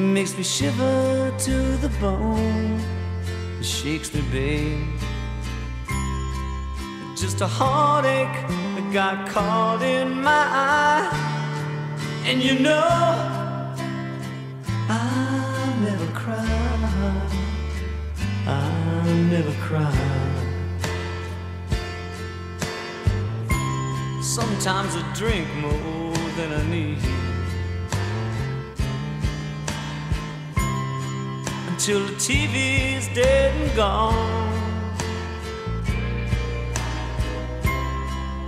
makes me shiver to the bone. It shakes me, babe. Just a heartache that got caught in my eye. And you know, I never cry. I never cry. Sometimes I drink more than I need. Until the TV's dead and gone.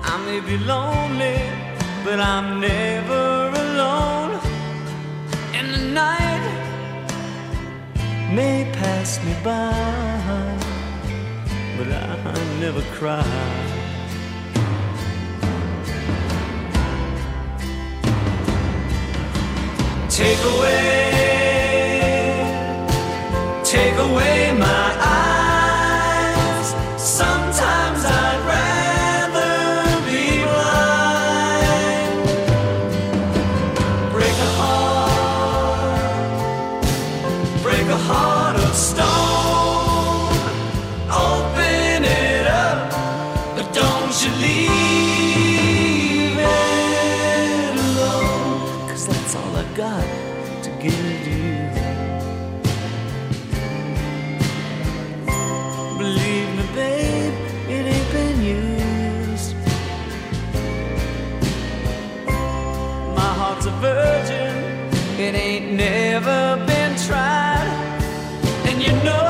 I may be lonely, but I'm never alone. And the night may pass me by, but I never cry. Got to give you. Believe me, babe, it ain't been used. My heart's a virgin, it ain't never been tried. And you know,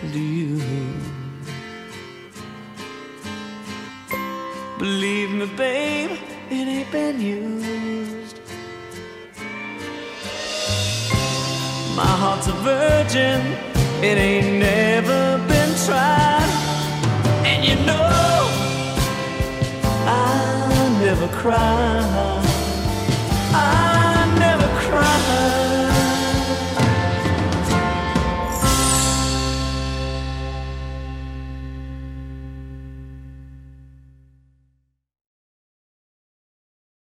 to you. Believe me, babe, it ain't been used. My heart's a virgin, it ain't never been tried. And you know, I never cry.